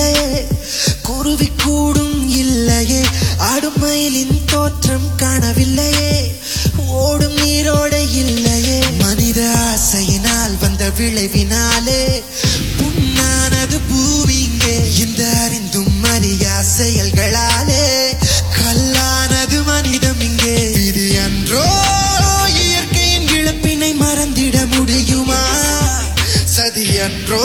இல்லையே. குருவி கூடும் இல்லையே. அடுமயிலின் தோற்றம் காணவில்லையே. ஓடும் நீரோட இல்லையே. மனித ஆசையினால் வந்த விளைவினாலே. புண்ணானது பூமிங்கே இந்த அறிந்தும் அறியா செயல்களாலே கல்லானது மனிதம் இங்கே. இது என்றோ இயற்கையின் இழப்பினை மறந்திட முடியுமா? சதி என்றோ